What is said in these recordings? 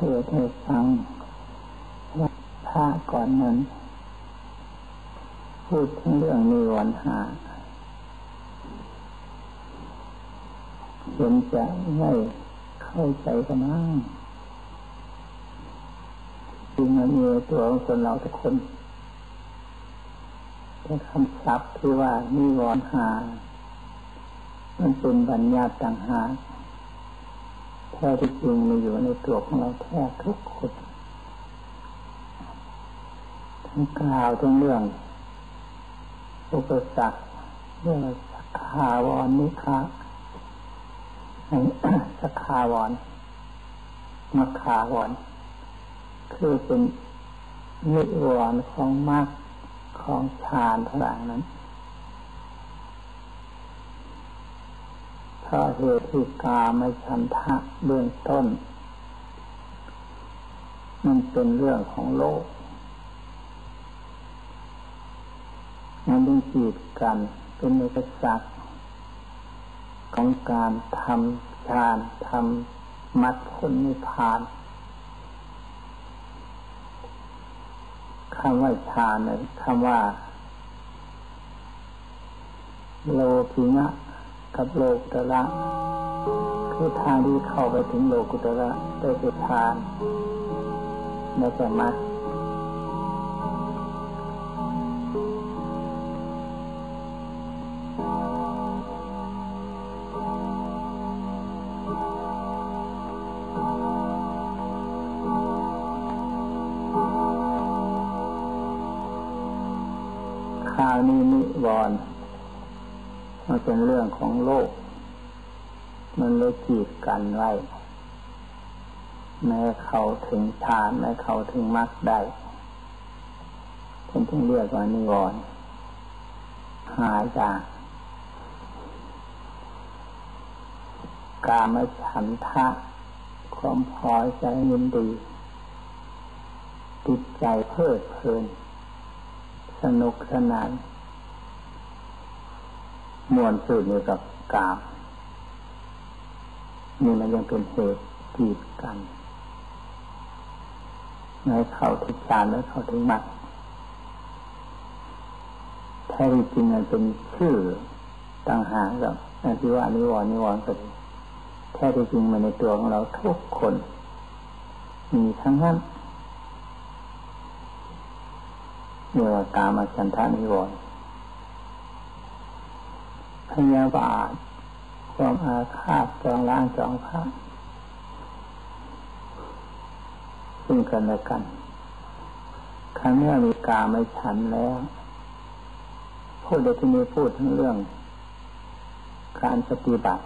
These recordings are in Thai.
เทศให้ฟังว่าพระก่อนนั้น พูดถึงเรื่องนิวรณ์หาเห็นจะไม่เข้าใจกันมั้งจริงมันมีตัวของคนเราทุกคนแต่คำศัพท์ที่ว่านิวรณ์หา มันเป็นบัญญัติต่างหาก แท้ที่จริงมีอยู่ในตัวของเราแท้ทุกคนทั้งกล่าวทั้งเรื่องอุปสรรคเรื่องสักขาวรนิคะสักขาวรมัคขาวรคือเป็นนิวรณ์ของมรรคของฌานทั้งหลายนั้น เพราะเหตุคือกาไม่ชันทะเบื้องต้น มันเป็นเรื่องของโลกมันต้องจีดกัน เป็นอุปสรรคของการทำฌานทำมัดผลนิพพานคำว่าฌานเนี่ยคำว่า โลภิงะ กับโลกุตระคือทางที่เข้าไปถึงโลกุตระได้เป็นานในแต่มัดคราวนี้นิวรณ์ มันเป็นเรื่องของโลก มันเลยจีดกันไว้แม้เขาถึงฌานแม้เขาถึงมรรคได้ผมถึงเรียกว่านิวรณ์หายจากกามฉันทะความพอใจยินดี ติดใจเพลิดเพลิน สนุกสนาน มวนสุดอยู่กับกามนี่มันยังเป็นเหตุกีดกันในเข้าถึงฌานและเข้าถึงมรรคแท้จริงมันเป็นชื่อต่างหากกับอธิว่านิวรณ์นิวรณ์ก็ดีแท้จริงมันในตัวของเราทุกคน มีทั้งนั้นเรียกว่ากามาฉันทานิวรณ์ ยาบาทความอาฆาตจองล้างจองพระซึ่งกันและกันครั้งนี้มีกาไม่ฉันแล้วพูดโดยที่มีพูดทั้งเรื่อง การปฏิบัติ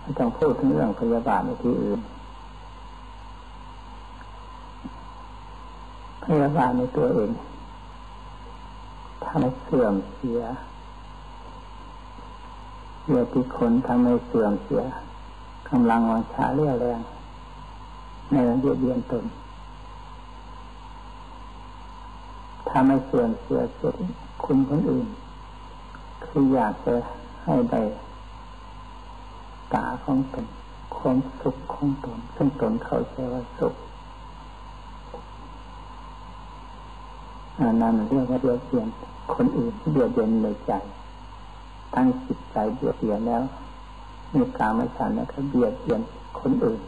ไม่ต้องพูดทั้งเรื่องพยาบาทในที่อื่น พยาบาทในตัวเองทำให้เสื่อมเสีย เสียที่คนทำให้เสื่อมเสียกำลังวังชาเรี่ยวแรง ในเบียดเบียนตนทำให้เสื่อมเสียเสียคุณคนอื่น คืออยากจะให้ได้ตาของตนความสุขของตนซึ่งตนเขาใจว่าสุขอันนั้นเรียกว่าเบียดเบียนคนอื่นเบียดเบียนในใจ ทั้งจิตใจเบียดเบียนแล้วมีกามฉันนะครับเบียดเบียนคนอื่น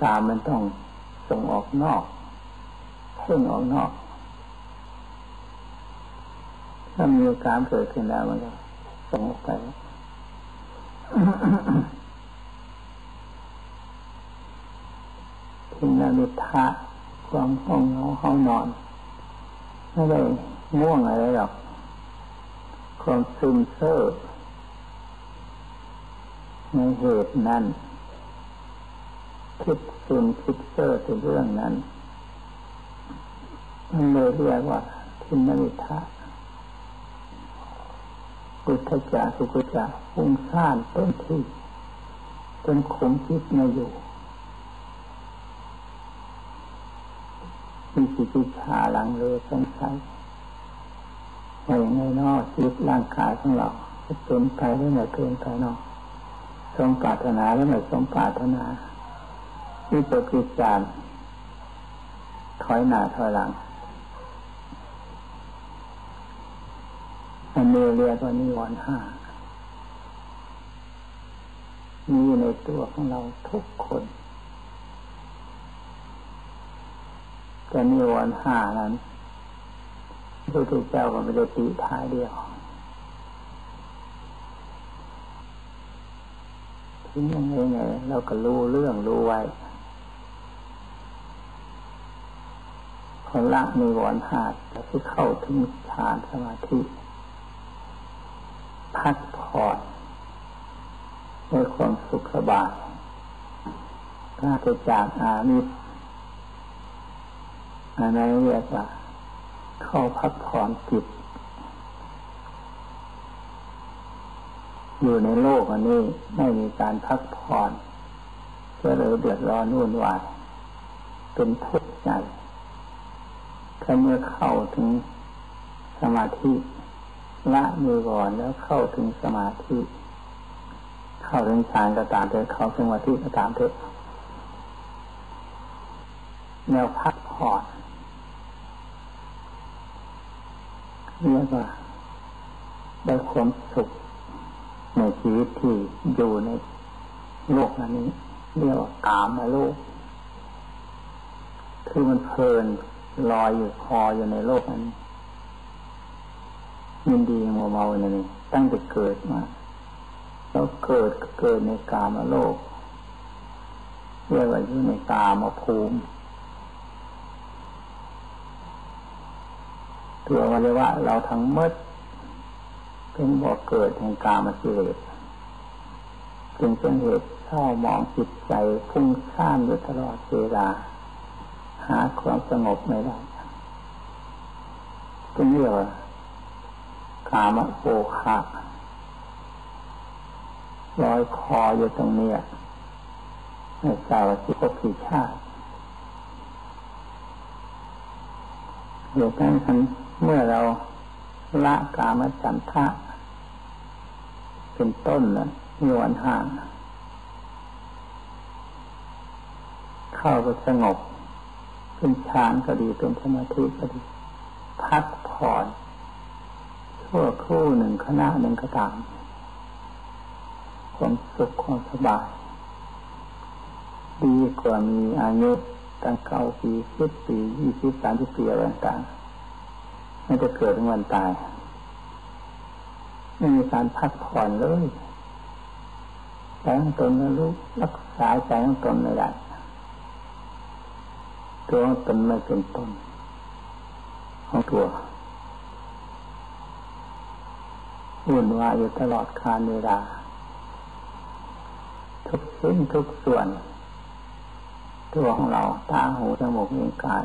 กามมันต้องส่งออกนอกเพ่งออกนอกถ้ามีการเกิดขึ้นแล้วมันก็ส่งออกไปทินามิทะความห้องเงาห้องนอนไม่ได้ง่วงอะไรหรอก ความซึมเซ่อในเหตุนั้น คิดซึมคิดเซ่อถึงเรื่องนั้นมันเลยเรียกว่าทินนิทะกุทจาสุกุจาฟุ้งซ่านเต็มที่จนขมคิดไม่อยู่มีสิจิชาหลังเรือสงสัย ว่าอย่างไรนอกชีวิตร่างกายของเราจะเป็นไปหรือไม่เป็นไปนอกสมปรารถนาหรือไม่สมปรารถนาวิตกวิจารถอยหน้าถอยหลังอันนี้เรียกว่านิวรณ์ห้ามีในตัวของเราทุกคนแต่นิวรณ์ห้านั้น พระพุทธเจ้าก็ไม่ได้ตีท้ายเดียวทิ้งยังไงไงเราก็รู้เรื่องรู้ไว้คนละมีวรหาดที่เข้าถึงฌานสมาธิ พักผ่อนด้วยความสุขสบายกล้าจะจากอามิสอันนั้นเรียกว่า เข้าพักผ่อนจิต อยู่ในโลกอันนี้ไม่มีการพักผ่อนก็เลยเดือดร้อนวุ่นวายเป็นทุกข์ใจถ้าเมื่อเข้าถึงสมาธิละมือก่อนแล้วเข้าถึงสมาธิ เข้าถึงฌานก็ตามเถอะเข้าถึงสมาธิก็ตามเถอะแนวพักผ่อน เรียกว่าได้ความสุขในชีวิตที่อยู่ในโลกอันนี้เรียกว่ากามาโลก คือมันเพลินลอยอยู่คออยู่ในโลกนั้นยินดีมัวเมาในนี้ตั้งแต่เกิดมาแล้วเกิดเกิดในกามาโลกเรียกว่าอยู่ในกามาภูมิ ตัววันเว่าเราทั้งมดเป็นบ่อเกิดแห่งกามาสิเลสจึงเป็นเหตุเศร้ามองจิตใจพุ่งซ่านอยู่ตลอดเวลา หาความสงบไม่ได้ก็เรียว่ากามโภคะลอยคออยู่ตรงนี้ในสาวสิบกี่ชาติเดียวกันคัน เมื่อเราละกามจันทะเป็นต้นนะมีวันห่างเข้าไปสงบเป็นฌานก็ดีเป็นสมาธิก็ดี พักผ่อนชั่วครู่หนึ่งขณะหนึ่งก็ตามความสุขความสบายดีกว่ามีอายุตั้งเก้าปีสิบปียี่สิบสามสิบปีอะไรต่าง ไม่จะเกิดถึงวันตาย ไม่มีการพักผ่อนเลยใจของตนไม่รู้รักษาใจของตนไม่ได้ตัวของตนไม่เป็นตนของตัววุ่นวายอยู่ตลอดคาเวลาทุกชิ้นทุกส่วน ตัวของเราตาหูจมูกนิ้วกาย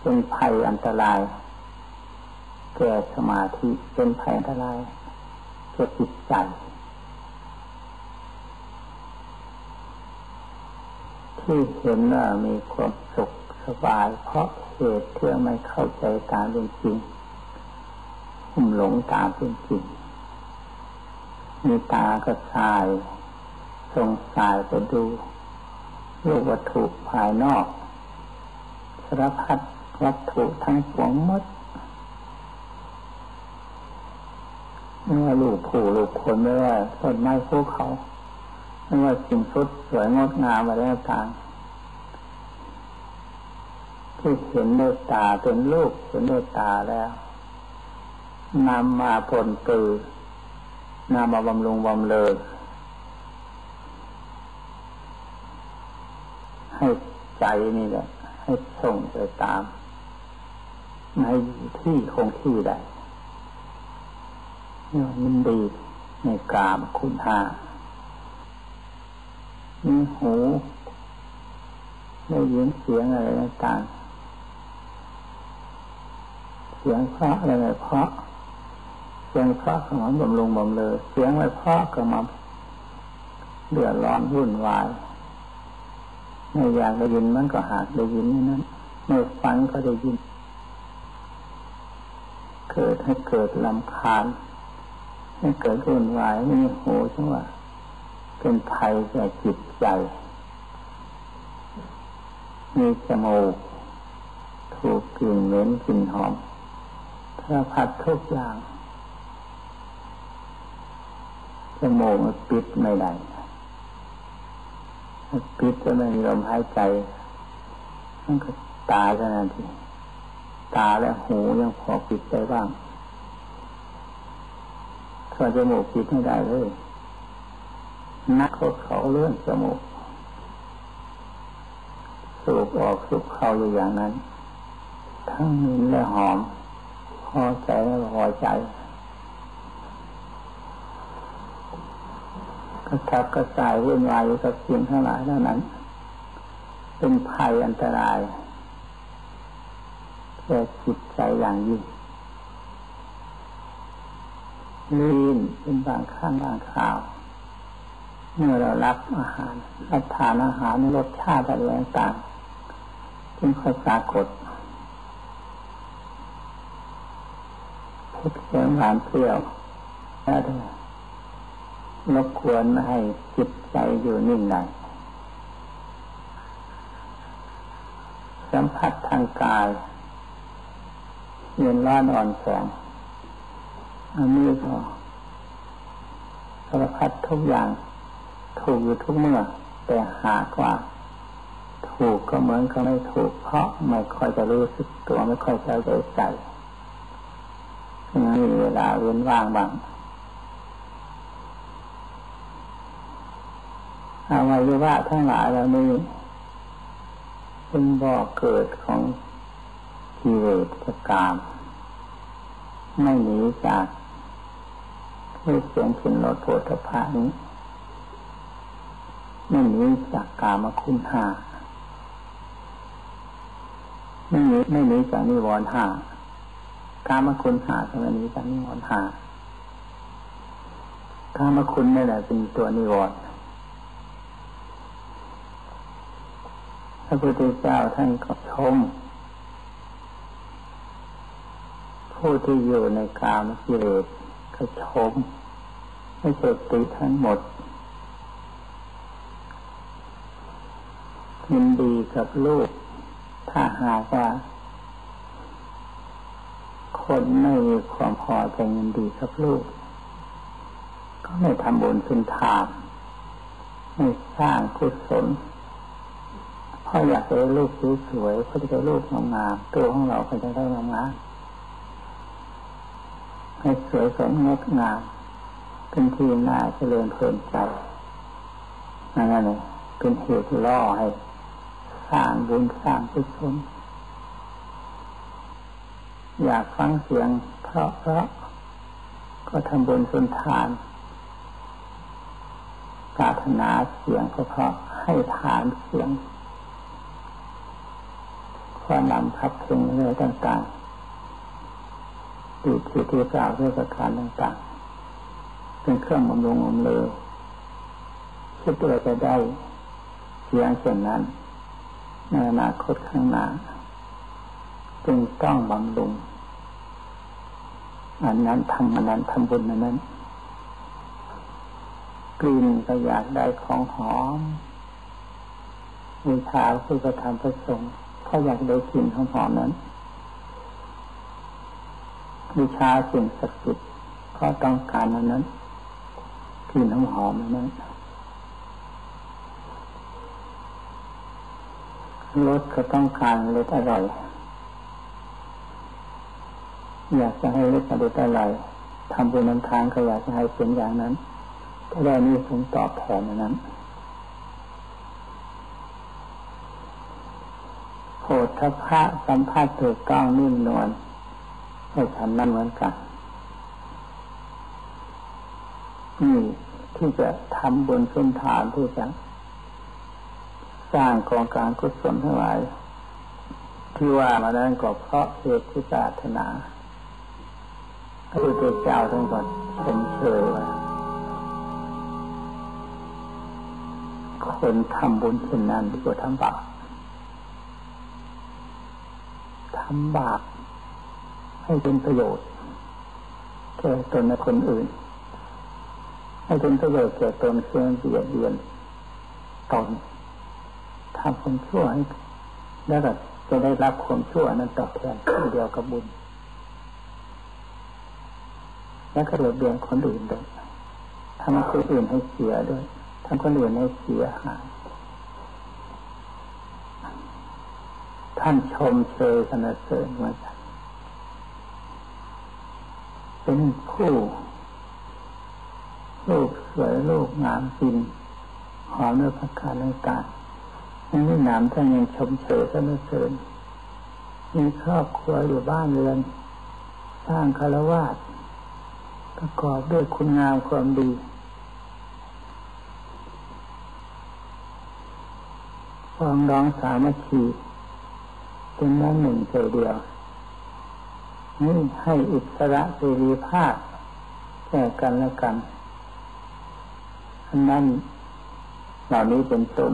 เป็นภัยอันตราย แก่สมาธิเป็นภัยอันตรายแก่จิตใจที่เห็นว่ามีความสุขสบาย เพราะเหตุที่ไม่เข้าใจตามเป็นจริงหุ่มหลงตามเป็นจริง มีตาก็สายสงสายไปดูรูปวัตถุภายนอกสารพัด วัตถุทั้งปวงมดไม่ว่าลูกผู้ลูกคนไม่ว่าต้นไม้ภูเขาไม่ว่าสิ่งสุดสวยงดงามอะไรต่างที่เห็นด้วยตาเป็นลูกเห็นด้วยตาแล้วนำมาผลตือนำมาบำรุงบำเลอให้ใจนี่แหละให้ส่งไปตาม ในที่คงที่ได้นี่มันดีในกามคุณหามีหูได้ยินเสียงอะไรต่างเสียงเพราะอะไรเพราะเสียงเพราะก็มาบำรุงบำเลอเสียงไม่เพราะก็มาเดือดร้อนวุ่นวายไม่อยากได้ยินมันก็หากได้ยินนี่นั้นไม่ฟังก็ได้ยิน เกิดให้เกิดลำคาญให้เกิดวุ่นวายไม่โหจังว่าเป็นภัยแก่จิตใจ มีจมูกถูกกลิ่นเหม็นกลิ่นหอมสารพัดทุกอย่างจมูกมันปิดไม่ได้ปิดจะไม่มีลมหายใจมันก็ตายเท่านั้นที ตาและหูยังพอปิดได้บ้างส่วนจมูกปิดไม่ได้เลย นักเขาเขาเลื่อนจมูกสูบออกสูบเข้าอยู่อย่างนั้น ทั้งมินและหอม พอใจและพอใจกระทับกระจายวุ่นวายอยู่กับสิ่งทั้งหลายเหล่านั้น เป็นภัยอันตราย ก่จิตใจอย่างยิ่งลีนเป็นบางข้างบางข่าว เมื่อเรารับอาหารรับทานอาหารในรสชาติอะไรต่างจึงค่อยปรากฏเผ็ดเสียงหวานเปรี้ยวแล้วรบกวนไม่ให้จิตใจอยู่นิ่งได้สัมผัสทางกาย เย็นร้อนอ่อนแข็งอันนี้ก็สารพัดทุกอย่าง ถูกอยู่ทุกเมื่อ แต่หากว่า ถูกก็เหมือนกับไม่ถูก เพราะไม่ค่อยจะรู้สึกตัวไม่ค่อยจะใจใจมีเวลาเว้นว่างบางอวัยวะทั้งหลายเหล่านี้เป็นบ่อเกิดของ กิเลสกรรมไม่หนีจากด้วยเสียงกลิ่นรสโผฏฐะนี้ไม่หนีจากกามคุณห้าไม่หนีไม่หนีจากนิวรณ์ห้ากามคุณห้าทำไมหนีจากนิวรณ์ห้ากามคุณนี่แหละเป็นตัวนิวรณ์พระพุทธเจ้าท่านก็ชม ผู้ที่อยู่ในกามกิเลสก็ชมไม่เสติทั้งหมดยินดีกับลูก ถ้าหากว่า คนไม่มีความพอใจยินดีกับลูก ก็ไม่ทำบุญสุนทานไม่สร้างกุศลเพราะอยากได้ลูกสวยๆเพราจะได้ลูกงามๆตัวของเราก็จะได้งามๆ ให้สวยสดงดงามเป็นที่น่าเจริญเพลินใจนั่นแหละเป็นเหตุล่อให้สร้างบุญสร้างกุศลอยากฟังเสียงเพราะเพราะก็ทำบุญสุนทานปรารถนาเสียงเพราะให้ทานเสียงความนำพับเพลงเรื่องต่างๆ ติดสิทธิกล่าวด้วยประการต่างๆเป็นเครื่องบำรุงอมเลอคิดว่าจะได้เสียงเช่นนั้นในอนาคตข้างหน้าจึงต้องบำรุงอันนั้นทำอันนั้นทำบุญอันนั้นกลิ่นก็อยากได้ของหอมวิชาคือประธานประสงค์เขาอยากได้กลิ่นหอมนั้น วิชาสิ่งศักดิ์สิทธิ์เขาต้องการนั้นนั้นที่น้ำหอมนั้นรสก็ต้องการรสอร่อย อยากจะให้รสอร่อยทำบุญนำทางก็อยากจะให้เป็นอย่างนั้นก็ได้นี่ผลตอบแทนนั้นโหดทพะสัมภาษณ์ถูกต้องนิ่มนวล ให้ทำนั่นเหมือนกันนี่ที่จะทำบนส้นฐานที่จะสร้างกองการกุศลทั้งหลายที่ว่ามานั้นก็เพราะเหตุที่ปรารถนาพระพุทธเจ้าทั้งหมดเป็นเชยว่าคนทำบุญเช่นนั้นดีกว่าทำบาปทำบาป ให้เป็นประโยชน์แก่ตนและคนอื่น ให้เป็นประโยชน์แก่ตนเพื่อเบียดเบียนตนทำคนชั่วให้แล้วก็จะได้รับความชั่วนั้นตอบแทนเดียวกับบุญ แล้วก็เดือดเบียนคนอื่นด้วยทำคนอื่นให้เสียด้วยทำคนอื่นให้เสียหายท่านชมเชยสนเสริญมาจาก เป็นผู้ลูกสวยลูกงามจริงหอมด้วยพระการในการยังไม่หนามท่านยังชมเชยสนเสริญมีครอบครัวอยู่บ้านเรือนสร้างคารวะประกอบด้วยคุณงามความดีฟองร้องสามัคคีเป็นน้ำหนึ่งใจเดียว ให้อิสระเสรีภาพแก่กันและกันอันนั้นเหล่านี้เป็นต้น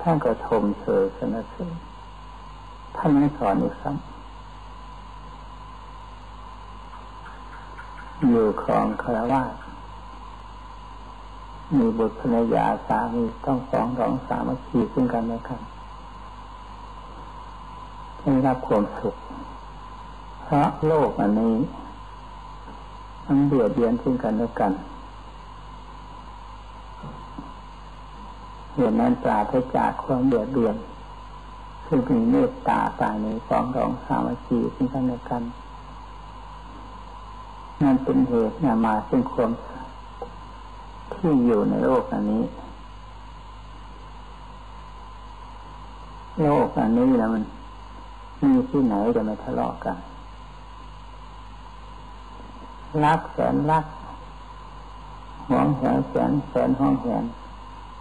ท่านก็ชมเชยสนเสริญท่านไม่สอนอีกซ้ำอยู่ครองคารวะมีบุตรภรรยาสามีต้องสองรองสามัคคีซึ่งกันและกันได้รับความสุข พราะโลกอันนี้มันเบียดเบียนซึ่งกันและกันเหตุนั้นปราศจากความเบียดเบียนคือมีเมตตาตายในฟองรองสามัคคีซึ่งกันและกัน นั่นเป็นเหตุนำมาซึ่งความที่อยู่ในโลกอันนี้โลกอันนี้แล้วมันมีที่ไหนจะไม่ทะเลาะกัน รักแสนรักหวงแหนแสนแสนห้องแหน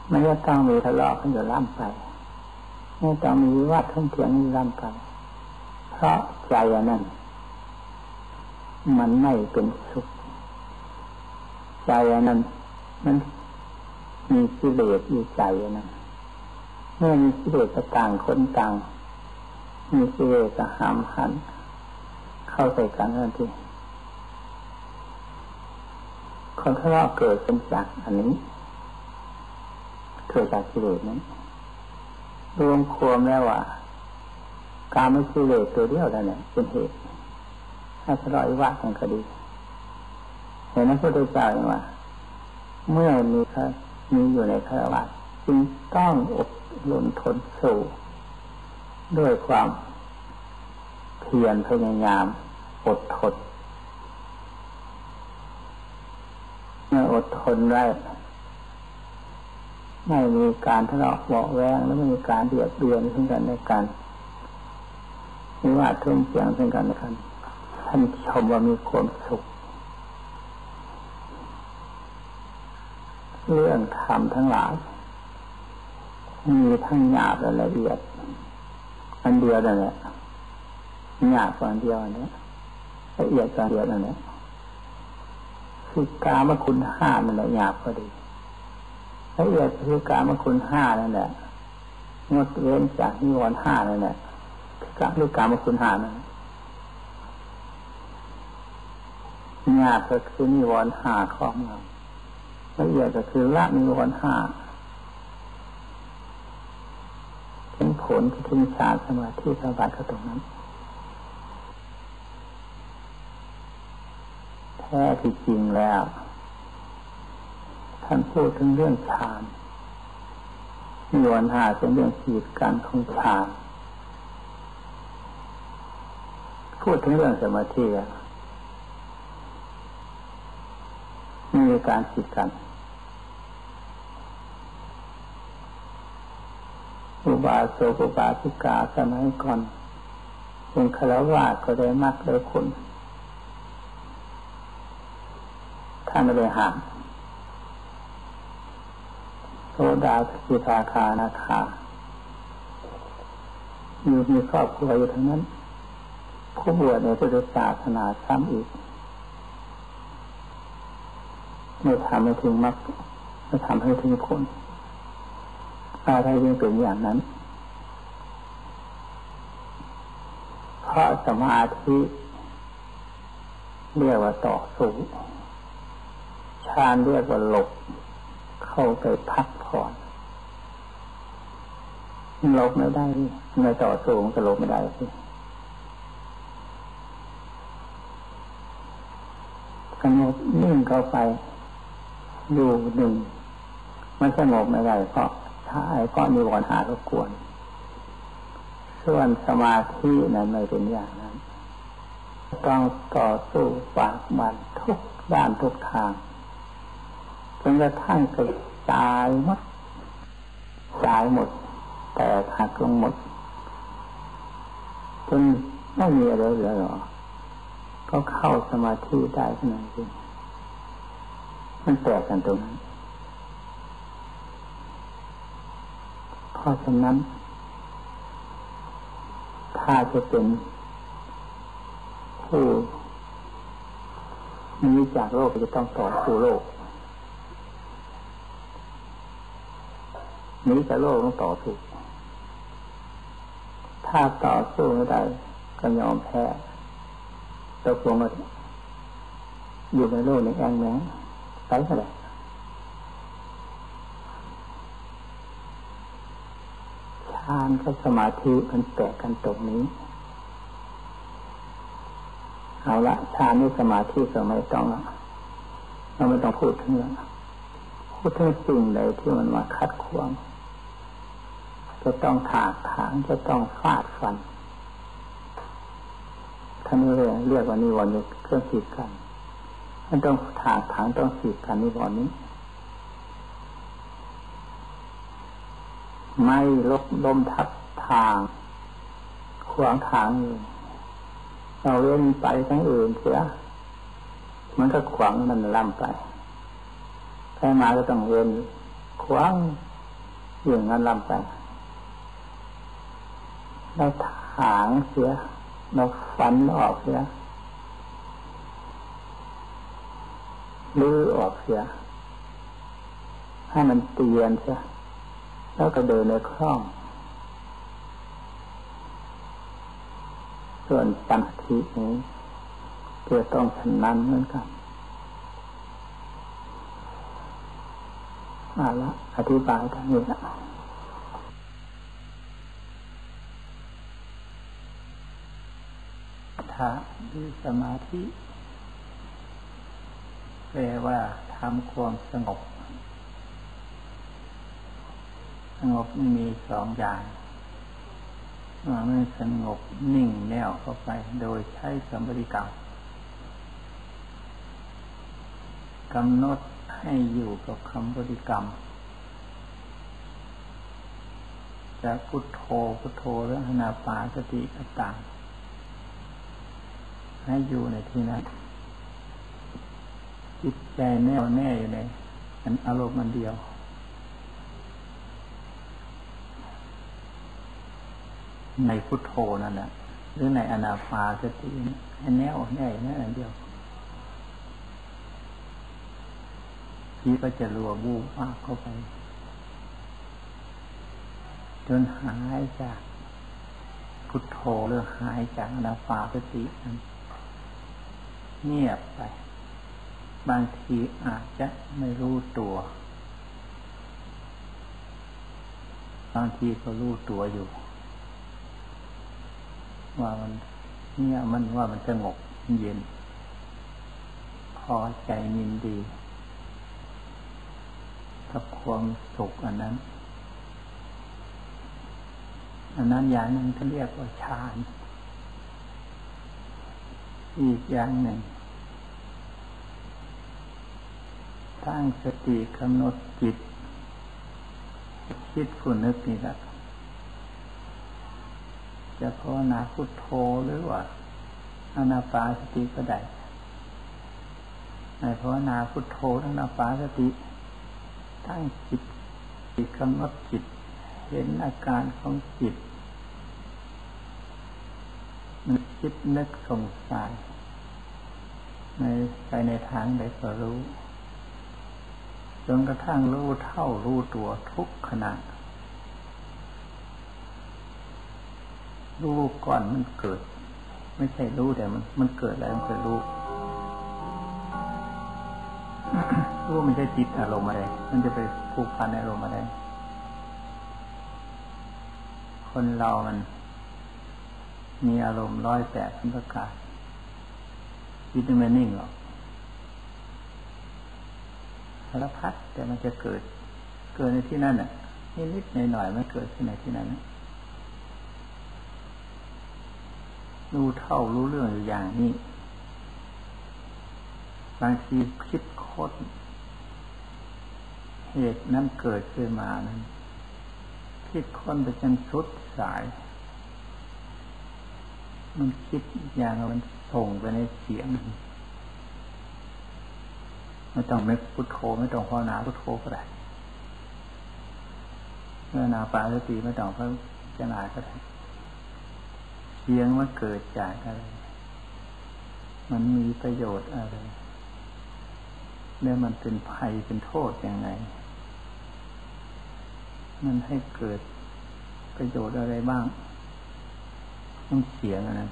ไม่ต้องมีทะเลาะกันอยู่ล่ำไปไม่ต้องมีวัดขึ้นเถียงล่ำไปเพราะใจอันนั้นมันไม่เป็นสุข ใจอันนั้นมันมีกิเลสอยู่ใจนะเมื่อมีกิเลสต่างคนต่าง มีกิเลสหามหัน เข้าใส่กันนั่นที คนทะเลาะเกิดเป็นจากอันนี้เกิดจากกิเลสนั้นรวมควมแล้วว่า การไม่กิเลสตัวเดียวแล้วเนี่ยเป็นเหตุให้ทะเลาะวิวาทกันก็ดี เห็นนั้นพระพุทธเจ้าว่า เมื่อมีมีอยู่ในคารวะจึงต้องอดหนุนทนสู้ด้วยความเพียรพยายามอดทนเมื่ออ ดทนได้ไม่มีการทะเลาะเบาแวงและไม่มีการเดือดเดือนซึ่งกันและกันมีว่าทุ่มเสียงซึ่งกันและกันท่านชมว่ามีความสุข เรื่องธรรมทั้งหลายมีทั้งหยาบและละเอียด อันเดียวนั่นแหละหยาบกว่าอันเดียวนี้ละเอียดกว่าเดียวนั่นแหละ คือกามคุณห้านั่นแหละหยาบก็ดีละเอียดคือกามคุณห้านั่นแหละงดเว้นจากนิวรณ์ห้านั่นแหละกามหรือกามคุณห้านั่นหยาบก็คือนิวรณ์ห้าของเราละเอียดก็คือละมีวันห้าเป็นผลที่ทิ้งชาสมาธิสบายก็ตรงนั้น ท้ที่จริงแล้ว ท่านพูดถึงเรื่องฌานมีวันหาเป็นเรื่องขีดการของฌานพูดถึงเรื่องสมาธิมีการขีดกันอุบาสกอุบาสิกาสมัยก่อนเป็นคารวะก็ได้มากได้คุณ ท่านไม่ได้ห่างโซดาสิทาคานาคาอยู่มีครอบครัวอยู่ทั้งนั้น ผู้บวชในพุทธศาสนาซ้ำอีกไม่ทำให้ถึงมรรคไม่ทำให้ถึงผลอะไรยังเป็นอย่างนั้น เพราะสมาธิเรียกว่าต่อสู้ ฌานเรียกว่าหลบ เข้าไปพักผ่อนหลบไม่ได้ไม่ต่อสู้ก็หลบไม่ได้สิกำหนดนิ่งเข้าไปอยู่หนึ่งมันสงบไม่ได้เพราะถ้าไอ้ก้อนมีวรหารบกวน ส่วนสมาธินั้นไม่เป็นอย่างนั้น ต้องต่อสู้ปากมันทุกด้านทุกทาง จนกระทั่งกระจายหมดจายหมด แต่หักลงหมดจนไม่มีอะไรเหลือหรอก็เข้าสมาธิได้ขนาดนี้มันแตกกันตรงนั้นเพราะฉะนั้น ถ้าจะเป็นผู้มีจากโลกจะต้องต่อสู้โลก นี้จากโลกต้องต่อสู้ถ้าต่อสู้ไม่ได้ก็ยอมแพ้ตกลงมาอยู่ในโลกในแองแมงไปเท่าไหร่ฌานกับสมาธิมันแตกกันตรงนี้ เอาละฌานนี่สมาธิก็ไม่ต้องละเราไม่ต้องพูดถึงแล้วพูดถึงสิ่งใดที่มันมาคัดขวาง จะต้องถากถางจะต้องฟาดฟันท่านนี้เรียกว่านิวรณ์เครื่องขีดกันมันต้องถากถางต้องขีดกันนิวรณ์นี้ ไม่ลบลมทับทางขวางทางเราเว้นไปทั้งอื่นเสียมันก็ขวางมันล่ำไปใครมาก็ต้องเว้นขวางอย่างนั้นล่ำไป เราถางเสียเราฟันออกเสียลื้อออกเสีย ให้มันเตียนเสียแล้วก็เดินในคล่อง ส่วนปัญหานี้เพื่อต้องชนั้นเหมือนกันอาละอธิบายทั้งนี้ะถ้ามีสมาธิแปลว่าทำความสงบ สงบมีสองอย่างเมื่อสงบนิ่งแน่วเข้าไป โดยใช้สมบริกรรมกำหนดให้อยู่กับคำบริกรรมจะพุทโธพุทโธหรือนาปาสติต่าง ให้อยู่ในที่นั้นจิตใจแน่วแน่อยู่ในมันอารมณ์มันเดียว ในพุทโธนั่นแหละหรือในอนาปาสติให้แน่วแน่แน่อันเดียวที่ก็จะรัวบูบมากเข้าไป จนหายจากพุทโธหรือหายจากอนาปาสตินั้น เงียบไป บางทีอาจจะไม่รู้ตัว บางทีก็รู้ตัวอยู่ ว่ามันเนี่ยมันว่ามันสงบเย็น พอใจยินดีกับความสุขอันนั้น อันนั้นอย่างหนึ่งเขาเรียกว่าฌาน อีกอย่างหนึ่งตั้งสติกำหนดจิต คิดผู้นึกนี่แหละจะภาวนาพุทโธหรือว่าอนาปาสติก็ได้ในภาวนาพุทโธอนาปาสติ ตั้งจิตจิตกำหนดจิต เห็นอาการของจิต มันคิดนึกสงสัยในไปในทางใดก็รู้จนกระทั่งรู้เท่ารู้ตัวทุกขณะรู้ก่อนมันเกิด ไม่ใช่รู้แต่มัน มันเกิดแล้วมันเคยรู้รู้มันจะจิตอารมณ์อะไร มันจะไปผูกพันในอารมณ์อะไร คนเรามัน มีอารมณ์ร้อยแปดประการคิดไม่นิ่งหรอกสารพัดแต่มันจะเกิด เกิดในที่นั่นอะนิดนิดหน่อยหน่อยมันเกิดที่ไหนที่นั้นรู้เท่ารู้เรื่องอยู่อย่างนี้บางทีคิดคตรเหตุนั้นเกิดขึ้นมานั้นคิดค้นไปจนสุดสาย มันคิดอย่างมันส่งไปในเสียง ไม่ต้องไม่พุทโธไม่ต้องภาวนาพุทโธก็ได้เมื่อนาปาสติไม่ต้องพระจ้านาก็ได้เสียงมันเกิดจากอะไร มันมีประโยชน์อะไร แล้วมันเป็นภัยเป็นโทษยังไง มันให้เกิดประโยชน์อะไรบ้าง ต้องเสียงนั้น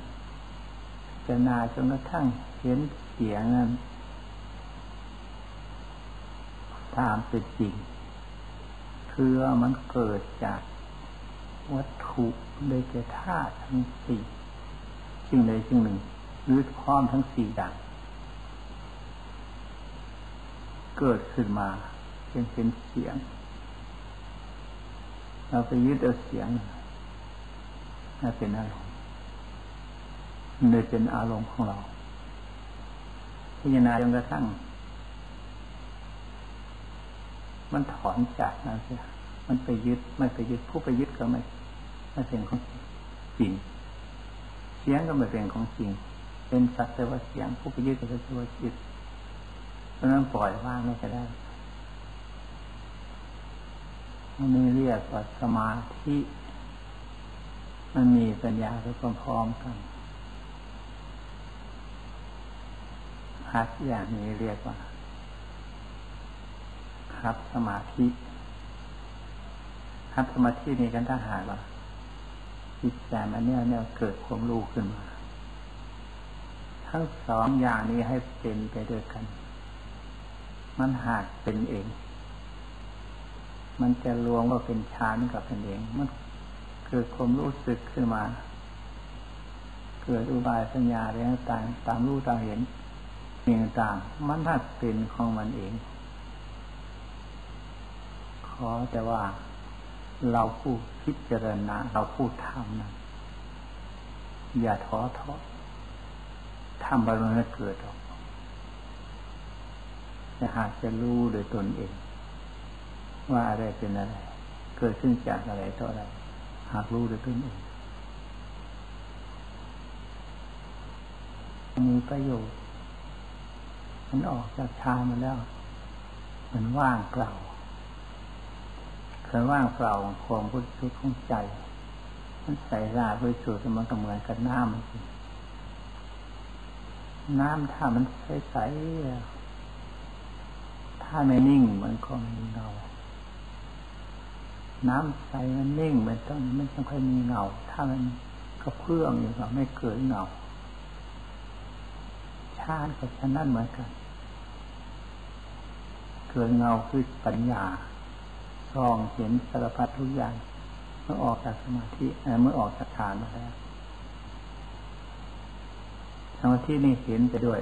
จะนาจนกระทั่งเห็นเสียงนั้นตามเป็นจริงคือมันเกิดจากวัตถุโดยแก่ธาตุทั้งสี่สิ่งใดสิ่งหนึ่งหรือพร้อมทั้งสี่อย่างเกิดขึ้นมาเป็นเป็นเสียง เราไปยึดเอาเสียงนั่นเป็นอารมณ์ เลยเป็นอารมณ์ของเรา พิจารณาจนกระทั่ง มันถอนจากนั่นเสียมันไปยึดไม่ไปยึดผู้ไปยึดก็ไม่ไม่เป็นของจริง เสียงก็ไม่เป็นของจริง เป็นสักแต่ว่าเสียงผู้ไปยึดก็เป็นตัวจิตเพราะนั้นปล่อยว่างไม่ได้มันเรียกว่าสมาธิ มันมีปัญญาไปพร้อมๆกัน หัดอย่างนี้เรียกว่า ครับสมาธิครับสมาธินี้กันถ้าหากว่าจิตใจมันเนี่ยเนี่ยเกิดความรู้ขึ้นมาทั้งสองอย่างนี้ให้เป็นไปด้วยกัน มันหากเป็นเอง มันจะรวมว่าเป็นฌานกับเป็นเอง มันเกิดความรู้สึกขึ้นมา เกิดอุบายสัญญาอะไรต่างตามรู้ตามเห็น สิ่งต่างมันถ้าเป็นของมันเอง ขอแต่ว่าเราผู้พิดเจารณาเราผู้ทำนะอย่าท้อท้อทำไปมันไม่เกิดหรอกแต่หากจะรู้โดยตนเอง ว่าอะไรเป็นอะไร เกิดขึ้นจากอะไรต่ออะไร หากรู้โดยตนเองมีประโยชน์ มันออกจากชามาแล้ว มันว่างเปล่าคยว่างเปล่าของพุทธของใจ มันใส่ราบริสุทธิ์มันก็เหมือนกับน้ำน้ำถ้ามันใสใสถ้าไม่นิ่งมันก็ไม่มีเงา น้ำใสมันนิ่งมันต้องไม่ต้องค่อยมีเงา ถ้ามันกระเพื่อมอยู่ก็ไม่เกิดเงาชาติกับฉะนั้นเหมือนกัน เกิดเงาคือปัญญาส่องเห็นสารพัดทุกอย่าง เมื่อออกจากสมาธิเมื่อออกจากฌานมาแล้วสมาธินี่เห็นไปด้วย